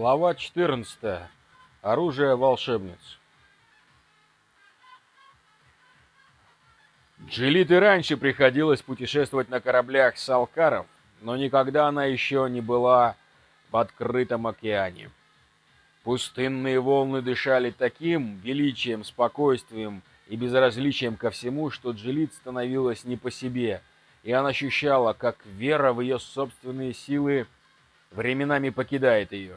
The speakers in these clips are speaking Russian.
Глава 14. Оружие волшебниц. Джилит и раньше приходилось путешествовать на кораблях салкаров, но никогда она еще не была в открытом океане. Пустынные волны дышали таким величием, спокойствием и безразличием ко всему, что Джилит становилась не по себе, и она ощущала, как вера в ее собственные силы временами покидает ее.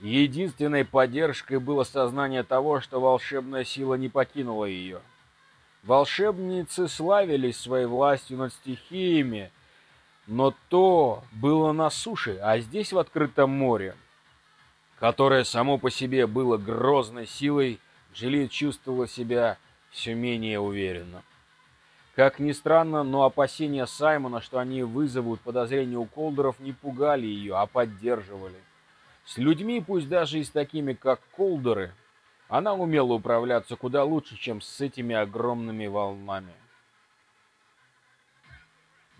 Единственной поддержкой было сознание того, что волшебная сила не покинула ее. Волшебницы славились своей властью над стихиями, но то было на суше, а здесь в открытом море, которое само по себе было грозной силой, Джилит чувствовала себя все менее уверенно. Как ни странно, но опасения Саймона, что они вызовут подозрения у Колдеров, не пугали ее, а поддерживали. С людьми, пусть даже и с такими, как Колдеры, она умела управляться куда лучше, чем с этими огромными волнами.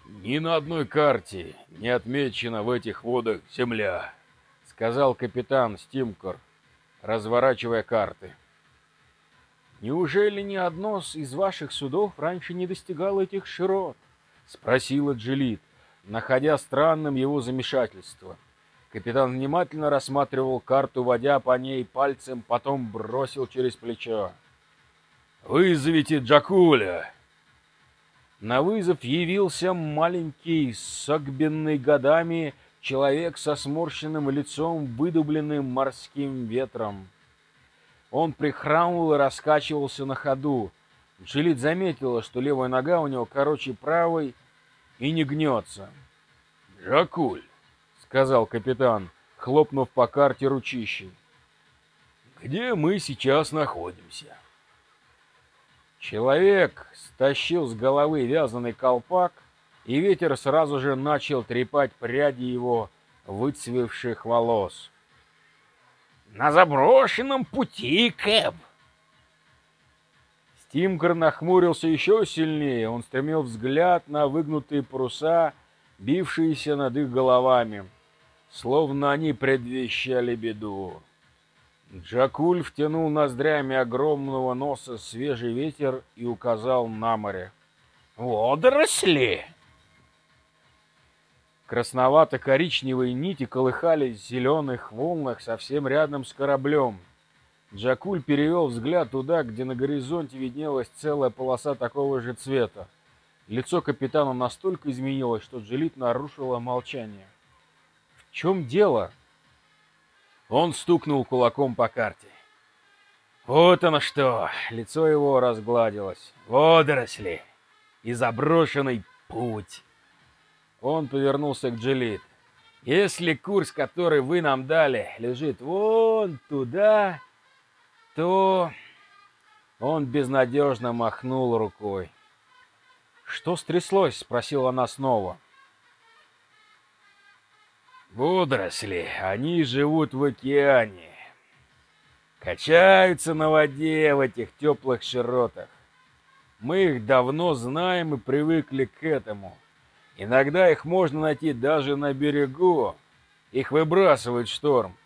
«Ни на одной карте не отмечена в этих водах земля», — сказал капитан Стимкор, разворачивая карты. «Неужели ни одно из ваших судов раньше не достигало этих широт?» — спросила Джилит, находя странным его замешательство. Капитан внимательно рассматривал карту, водя по ней пальцем, потом бросил через плечо. «Вызовите Джакуля!» На вызов явился маленький, согбенный годами, человек со сморщенным лицом, выдубленным морским ветром. Он прихрамывал и раскачивался на ходу. Джилит заметила, что левая нога у него короче правой и не гнется. «Жакуль!» — сказал капитан, хлопнув по карте ручищей. «Где мы сейчас находимся?» Человек стащил с головы вязаный колпак, и ветер сразу же начал трепать пряди его выцвевших волос на заброшенном пути, Кэп!» Стимкер нахмурился еще сильнее. Он стремил взгляд на выгнутые паруса, бившиеся над их головами, словно они предвещали беду. Джакуль втянул ноздрями огромного носа свежий ветер и указал на море. «Водоросли!» Красновато-коричневые нити колыхались в зеленых волнах совсем рядом с кораблем. Джакуль перевел взгляд туда, где на горизонте виднелась целая полоса такого же цвета. Лицо капитана настолько изменилось, что Джилит нарушила молчание. «В чем дело?» Он стукнул кулаком по карте. «Вот оно что!» Лицо его разгладилось. «Водоросли! И заброшенный путь!» Он повернулся к Джилит. «Если курс, который вы нам дали, лежит вон туда, то...» Он безнадежно махнул рукой. «Что стряслось?» — спросила она снова. «Водоросли, они живут в океане, качаются на воде в этих теплых широтах. Мы их давно знаем и привыкли к этому». Иногда их можно найти даже на берегу. Их выбрасывает шторм.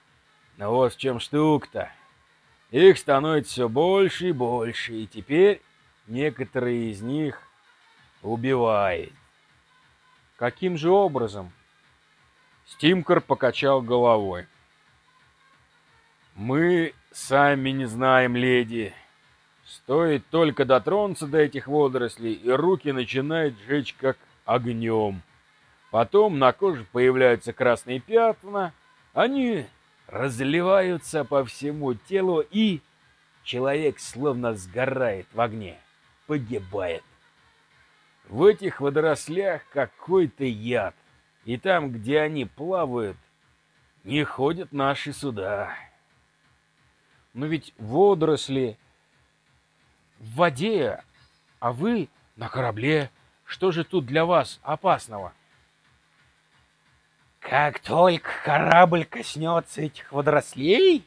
Но вот в чем штука-то. Их становится все больше и больше, и теперь некоторые из них убивает. Каким же образом? Стимкер покачал головой. Мы сами не знаем, леди. Стоит только дотронуться до этих водорослей, и руки начинают жечь, как огнем. Потом на коже появляются красные пятна, они разливаются по всему телу, и человек словно сгорает в огне, погибает. В этих водорослях какой-то яд, и там, где они плавают, не ходят наши суда. Но ведь водоросли в воде, а вы на корабле. Что же тут для вас опасного? Как только корабль коснется этих водорослей,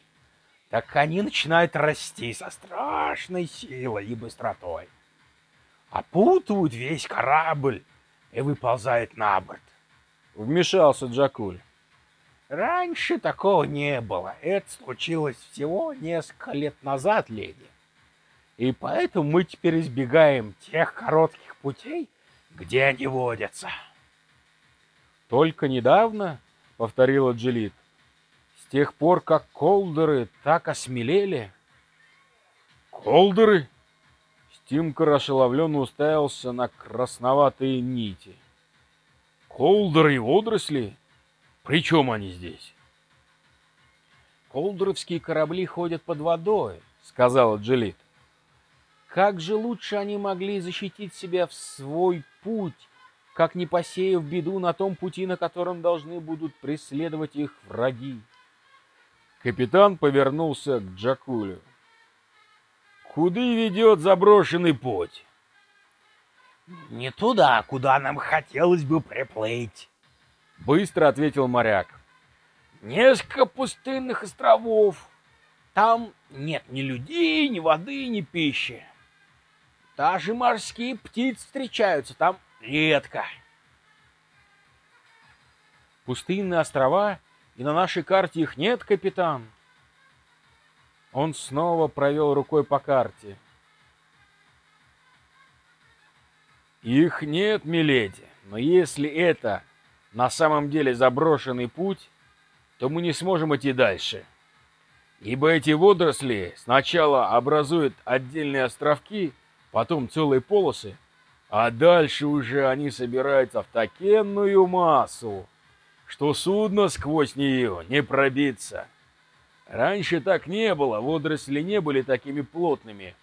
так они начинают расти со страшной силой и быстротой. Опутывают весь корабль и выползают на борт. Вмешался Джакуль. Раньше такого не было. Это случилось всего несколько лет назад, леди. И поэтому мы теперь избегаем тех коротких путей, где они водятся. Только недавно, — повторила Джилит, — с тех пор, как колдеры так осмелели. Колдеры? Стимкер ошеловленно уставился на красноватые нити. Колдеры и водоросли? При чем они здесь? Колдеровские корабли ходят под водой, — сказала Джилит. Как же лучше они могли защитить себя в свой путь, как не посеяв беду на том пути, на котором должны будут преследовать их враги? Капитан повернулся к Джакулю. Куда ведет заброшенный путь? Не туда, куда нам хотелось бы приплыть. Быстро ответил моряк. Несколько пустынных островов. Там нет ни людей, ни воды, ни пищи. Даже морские птицы встречаются там редко. Пустынные острова, и на нашей карте их нет, капитан. Он снова провел рукой по карте. Их нет, миледи, но если это на самом деле заброшенный путь, то мы не сможем идти дальше. Ибо эти водоросли сначала образуют отдельные островки, потом целые полосы, а дальше уже они собираются в такенную массу, что судно сквозь нее не пробиться. Раньше так не было, водоросли не были такими плотными,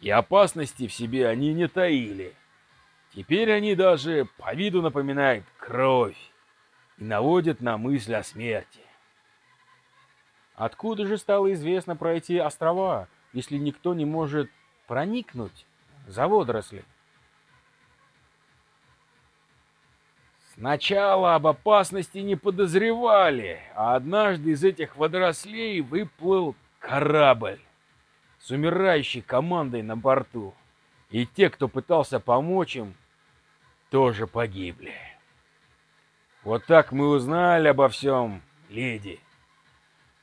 и опасности в себе они не таили. Теперь они даже по виду напоминают кровь и наводят на мысль о смерти. Откуда же стало известно про эти острова, если никто не может проникнуть за водоросли? Сначала об опасности не подозревали, а однажды из этих водорослей выплыл корабль с умирающей командой на борту. И те, кто пытался помочь им, тоже погибли. Вот так мы узнали обо всем, леди.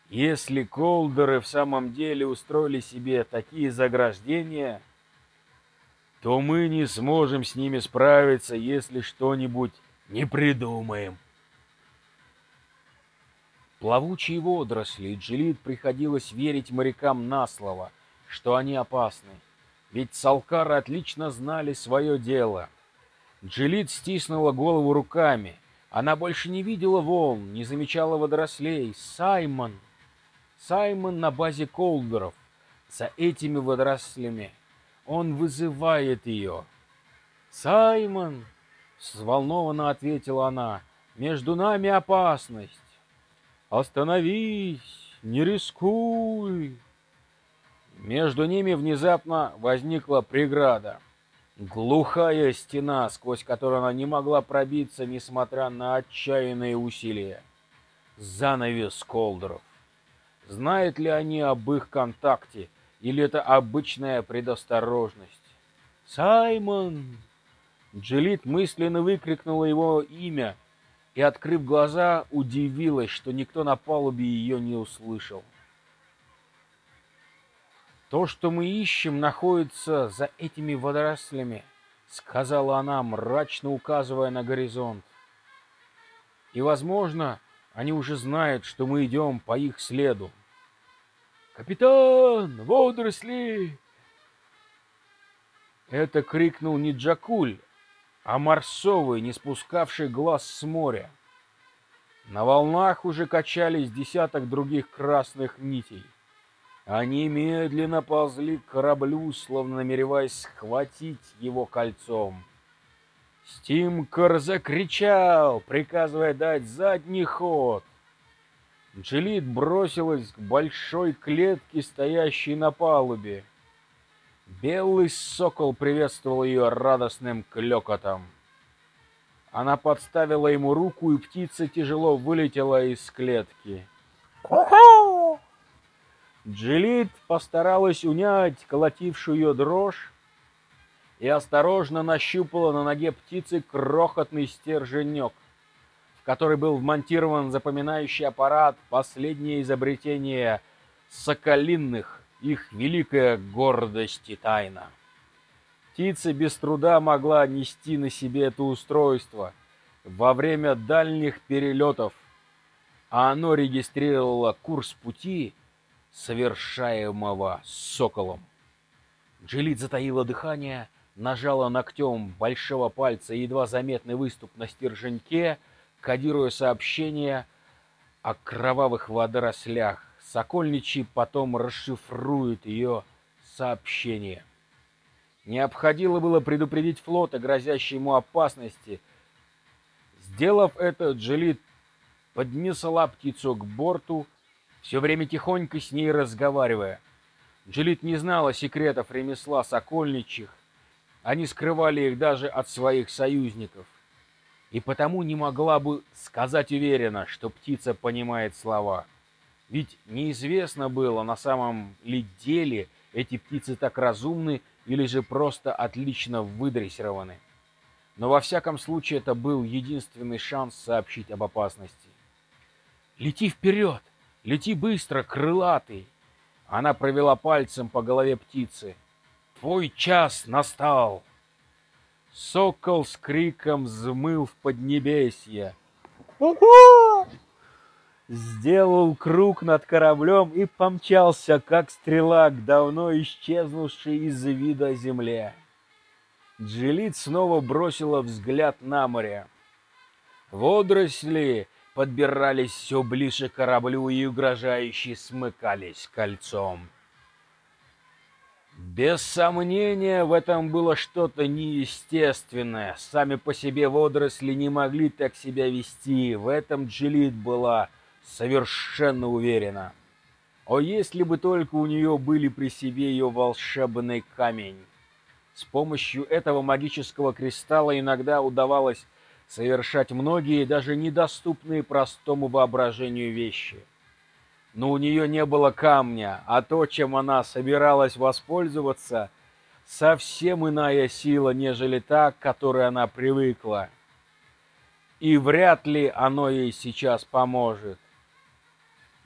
Если колдеры в самом деле устроили себе такие заграждения, то мы не сможем с ними справиться, если что-нибудь не придумаем. Плавучие водоросли, Джилит приходилось верить морякам на слово, что они опасны. Ведь салкары отлично знали свое дело. Джилит стиснула голову руками. Она больше не видела волн, не замечала водорослей. Саймон! Саймон на базе колдеров. За этими водорослями. Он вызывает ее. «Саймон!» — взволнованно ответила она. «Между нами опасность!» «Остановись! Не рискуй!» Между ними внезапно возникла преграда. Глухая стена, сквозь которую она не могла пробиться, несмотря на отчаянные усилия. Занавес колдеров. Знают ли они об их контакте, или это обычная предосторожность? «Саймон!» Джилит мысленно выкрикнула его имя и, открыв глаза, удивилась, что никто на палубе ее не услышал. То, что мы ищем, находится за этими водорослями, сказала она, мрачно указывая на горизонт. И, возможно, они уже знают, что мы идем по их следу. «Капитан, водоросли!» Это крикнул не Джакуль, а Марсовый, не спускавший глаз с моря. На волнах уже качались десяток других красных нитей. Они медленно ползли к кораблю, словно намереваясь схватить его кольцом. Стимкер закричал, приказывая дать задний ход. Джилит бросилась к большой клетке, стоящей на палубе. Белый сокол приветствовал ее радостным клёкотом. Она подставила ему руку, и птица тяжело вылетела из клетки. «Ку-ху!» Джилит постаралась унять колотившую ее дрожь и осторожно нащупала на ноге птицы крохотный стерженек, в который был вмонтирован запоминающий аппарат, последнее изобретение соколинных, их великая гордость и тайна. Птица без труда могла нести на себе это устройство во время дальних перелетов, а оно регистрировало курс пути, совершаемого соколом. Джилит затаила дыхание, нажала ногтем большого пальца едва заметный выступ на стерженьке, кодируя сообщение о кровавых водорослях. Сокольничий потом расшифрует ее сообщение. Необходимо было предупредить флот о грозящей ему опасности. Сделав это, Джилит поднесла птицу к борту, все время тихонько с ней разговаривая. Джилит не знала секретов ремесла сокольничьих, они скрывали их даже от своих союзников. И потому не могла бы сказать уверенно, что птица понимает слова. Ведь неизвестно было, на самом ли деле эти птицы так разумны или же просто отлично выдрессированы. Но во всяком случае это был единственный шанс сообщить об опасности. «Лети вперед! Лети быстро, крылатый!» Она провела пальцем по голове птицы. «Твой час настал!» Сокол с криком взмыл в поднебесье. Сделал круг над кораблем и помчался, как стрела, к давно исчезнувшей из вида земле. Джилит снова бросила взгляд на море. Водоросли подбирались все ближе к кораблю и угрожающе смыкались кольцом. Без сомнения, в этом было что-то неестественное. Сами по себе водоросли не могли так себя вести. В этом Джилит была совершенно уверена. О, если бы только у нее были при себе ее волшебный камень. С помощью этого магического кристалла иногда удавалось совершать многие, даже недоступные простому воображению вещи. Но у нее не было камня, а то, чем она собиралась воспользоваться, совсем иная сила, нежели та, к которой она привыкла. И вряд ли оно ей сейчас поможет.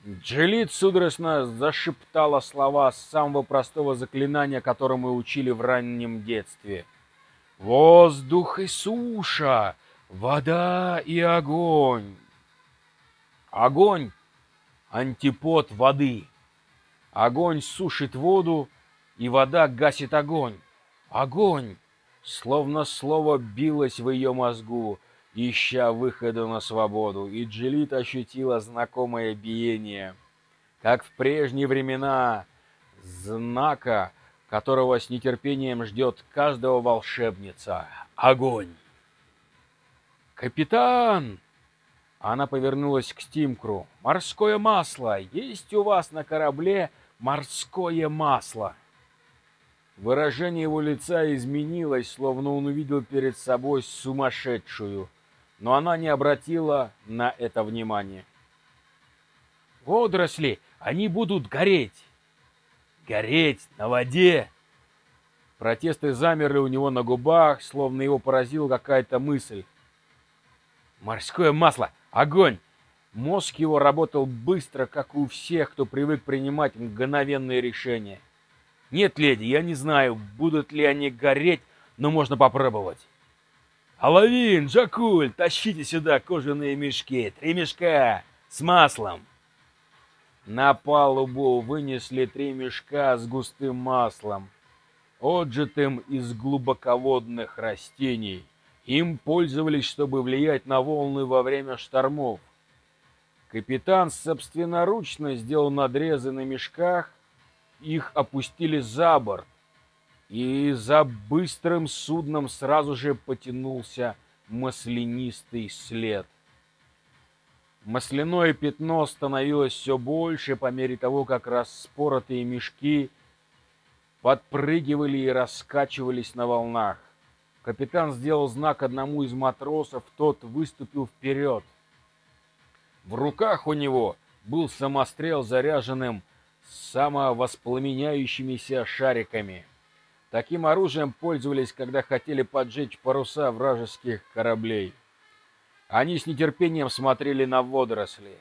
Джилит судорожно зашептала слова самого простого заклинания, которому учили в раннем детстве. «Воздух и суша! Вода и огонь. Огонь — антипод воды. Огонь сушит воду, и вода гасит огонь. Огонь! Словно слово билось в ее мозгу, ища выхода на свободу, и Джилит ощутила знакомое биение, как в прежние времена, знака, которого с нетерпением ждет каждого волшебница — огонь. «Капитан!» Она повернулась к Стимкру. «Морское масло! Есть у вас на корабле морское масло!» Выражение его лица изменилось, словно он увидел перед собой сумасшедшую, но она не обратила на это внимания. «Водоросли! Они будут гореть!» «Гореть на воде!» Протесты замерли у него на губах, словно его поразила какая-то мысль. Морское масло! Огонь! Мозг его работал быстро, как у всех, кто привык принимать мгновенные решения. Нет, леди, я не знаю, будут ли они гореть, но можно попробовать. Алавин, Джакуль, тащите сюда кожаные мешки, три мешка с маслом. На палубу вынесли три мешка с густым маслом, отжитым из глубоководных растений. Им пользовались, чтобы влиять на волны во время штормов. Капитан собственноручно сделал надрезы на мешках, их опустили за борт, и за быстрым судном сразу же потянулся маслянистый след. Масляное пятно становилось все больше по мере того, как распоротые мешки подпрыгивали и раскачивались на волнах. Капитан сделал знак одному из матросов, тот выступил вперед. В руках у него был самострел, заряженным самовоспламеняющимися шариками. Таким оружием пользовались, когда хотели поджечь паруса вражеских кораблей. Они с нетерпением смотрели на водоросли.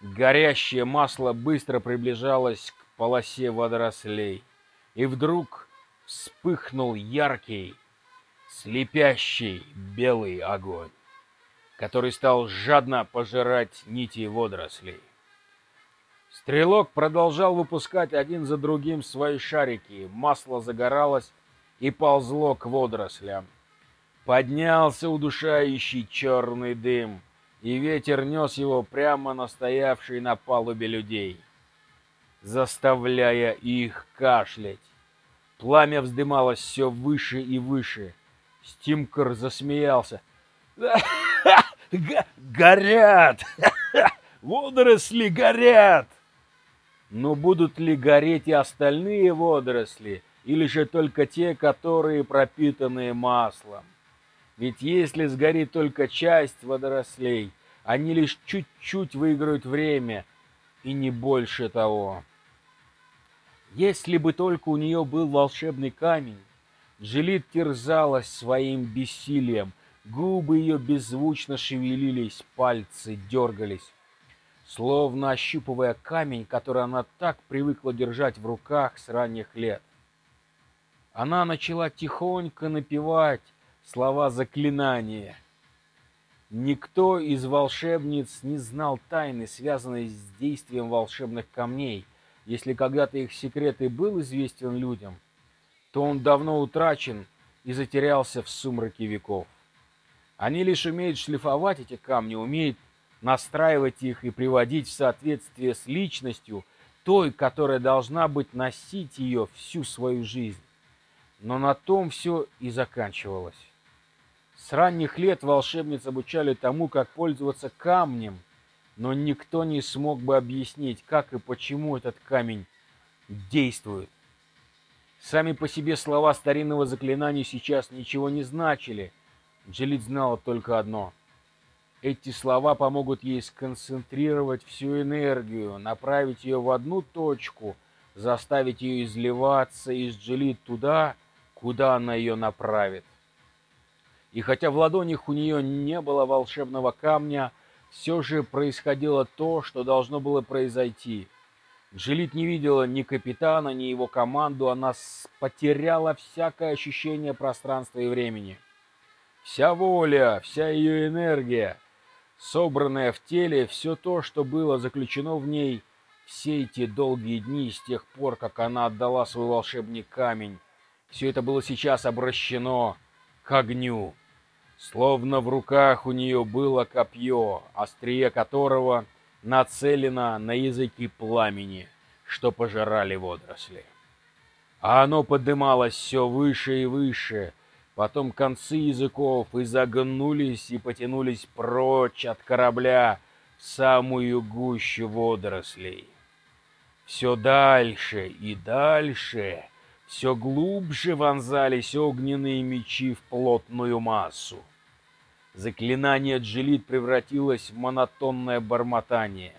Горящее масло быстро приближалось к полосе водорослей. И вдруг вспыхнул яркий, слепящий белый огонь, который стал жадно пожирать нити водорослей. Стрелок продолжал выпускать один за другим свои шарики. Масло загоралось и ползло к водорослям. Поднялся удушающий черный дым, и ветер нес его прямо на стоявшие на палубе людей, заставляя их кашлять. Пламя вздымалось все выше и выше. Стимкер засмеялся. «Горят! Водоросли горят!» Но будут ли гореть и остальные водоросли, или же только те, которые пропитаны маслом? Ведь если сгорит только часть водорослей, они лишь чуть-чуть выиграют время, и не больше того. Если бы только у нее был волшебный камень, Джилит терзалась своим бессилием, губы ее беззвучно шевелились, пальцы дергались, словно ощупывая камень, который она так привыкла держать в руках с ранних лет. Она начала тихонько напевать слова заклинания. Никто из волшебниц не знал тайны, связанной с действием волшебных камней. Если когда-то их секрет и был известен людям, то он давно утрачен и затерялся в сумраке веков. Они лишь умеют шлифовать эти камни, умеют настраивать их и приводить в соответствие с личностью той, которая должна быть носить ее всю свою жизнь. Но на том все и заканчивалось. С ранних лет волшебниц обучали тому, как пользоваться камнем, но никто не смог бы объяснить, как и почему этот камень действует. Сами по себе слова старинного заклинания сейчас ничего не значили. Джилит знала только одно. Эти слова помогут ей сконцентрировать всю энергию, направить ее в одну точку, заставить ее изливаться из Джилит туда, куда она ее направит. И хотя в ладонях у нее не было волшебного камня, все же происходило то, что должно было произойти. Джилит не видела ни капитана, ни его команду, она потеряла всякое ощущение пространства и времени. Вся воля, вся ее энергия, собранная в теле, все то, что было заключено в ней все эти долгие дни с тех пор, как она отдала свой волшебный камень, все это было сейчас обращено к огню. Словно в руках у нее было копье, острие которого нацелено на языки пламени, что пожирали водоросли. А оно поднималось все выше и выше, потом концы языков изогнулись и потянулись прочь от корабля в самую гущу водорослей. Все дальше и дальше все глубже вонзались огненные мечи в плотную массу. Заклинание Джилит превратилось в монотонное бормотание.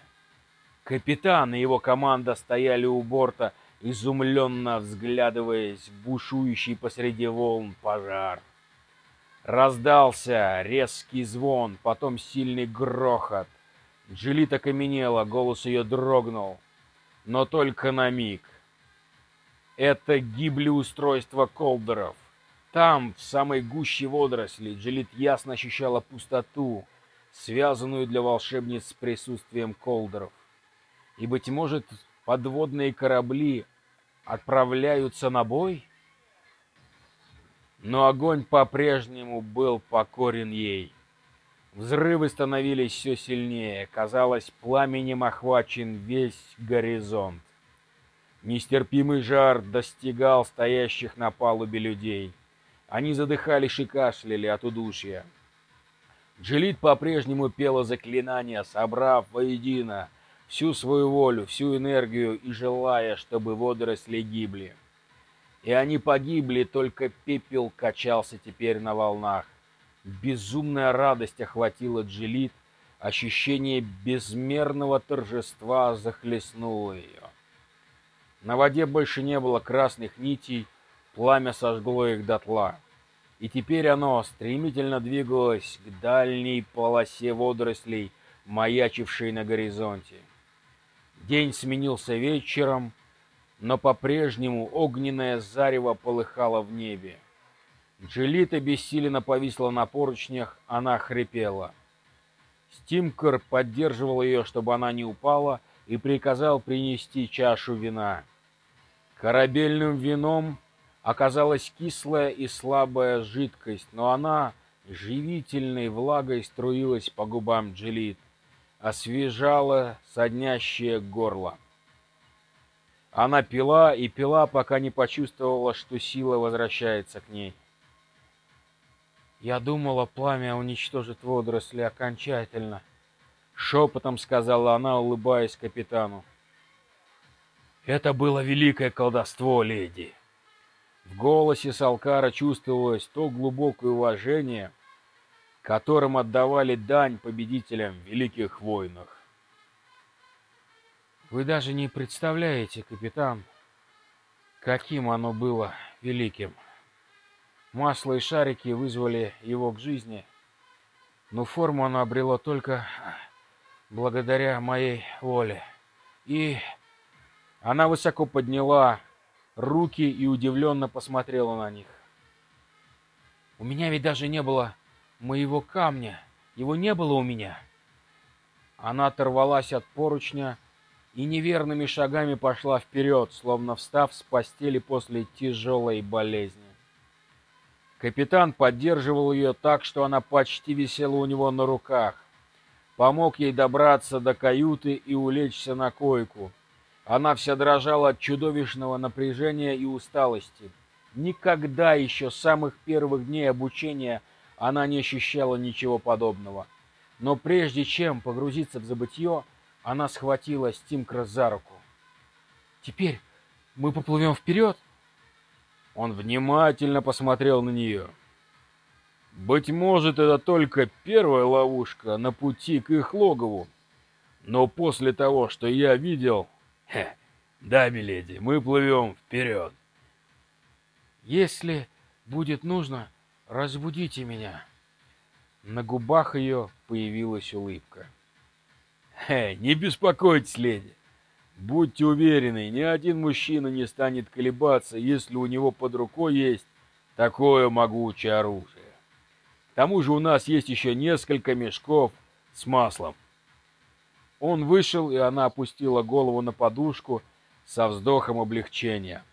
Капитан и его команда стояли у борта, изумленно взглядываясь в бушующий посреди волн пожар. Раздался резкий звон, потом сильный грохот. Джилит окаменела, голос ее дрогнул, но только на миг — это гибли устройства колдеров. Там, в самой гуще водорослей, Джилит ясно ощущала пустоту, связанную для волшебниц с присутствием колдеров. И, быть может, подводные корабли отправляются на бой? Но огонь по-прежнему был покорен ей. Взрывы становились все сильнее. Казалось, пламенем охвачен весь горизонт. Нестерпимый жар достигал стоящих на палубе людей. Они задыхались и кашляли от удушья. Джилит по-прежнему пела заклинания, собрав воедино всю свою волю, всю энергию и желая, чтобы водоросли гибли. И они погибли, только пепел качался теперь на волнах. Безумная радость охватила Джилит, ощущение безмерного торжества захлестнуло ее. На воде больше не было красных нитей, пламя сожгло их дотла. и теперь оно стремительно двигалось к дальней полосе водорослей, маячившей на горизонте. День сменился вечером, но по-прежнему огненное зарево полыхало в небе. Джилита бессиленно повисла на поручнях, она хрипела. Стимкер поддерживал ее, чтобы она не упала, и приказал принести чашу вина. Корабельным вином оказалась кислая и слабая жидкость, но она живительной влагой струилась по губам Джилит, освежала соднящее горло. Она пила и пила, пока не почувствовала, что сила возвращается к ней. «Я думала, пламя уничтожит водоросли окончательно», — шепотом сказала она, улыбаясь капитану. «Это было великое колдовство, леди». В голосе Салкара чувствовалось то глубокое уважение, которым отдавали дань победителям в великих войнах. «Вы даже не представляете, капитан, каким оно было великим». Масло и шарики вызвали его к жизни, но форму оно обрело только благодаря моей воле. И она высоко подняла руки и удивленно посмотрела на них. У меня ведь даже не было моего камня. Его не было у меня. Она оторвалась от поручня и неверными шагами пошла вперед, словно встав с постели после тяжелой болезни. Капитан поддерживал ее так, что она почти висела у него на руках. Помог ей добраться до каюты и улечься на койку. Она вся дрожала от чудовищного напряжения и усталости. Никогда еще с самых первых дней обучения она не ощущала ничего подобного. Но прежде чем погрузиться в забытье, она схватила Стимкра за руку. «Теперь мы поплывем вперед?» Он внимательно посмотрел на нее. Быть может, это только первая ловушка на пути к их логову. Но после того, что я видел... Хе, да, миледи, мы плывем вперед. Если будет нужно, разбудите меня. На губах ее появилась улыбка. Хе, не беспокойтесь, леди. Будьте уверены, ни один мужчина не станет колебаться, если у него под рукой есть такое могучее оружие. К тому же у нас есть еще несколько мешков с маслом. Он вышел, и она опустила голову на подушку со вздохом облегчения.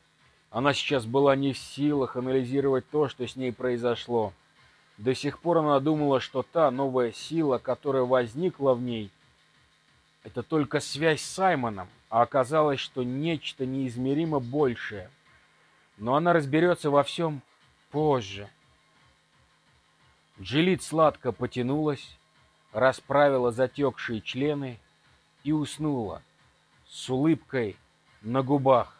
Она сейчас была не в силах анализировать то, что с ней произошло. До сих пор она думала, что та новая сила, которая возникла в ней, это только связь с Саймоном, а оказалось, что нечто неизмеримо большее. Но она разберется во всем позже. Джилит сладко потянулась, расправила затекшие члены и уснула с улыбкой на губах.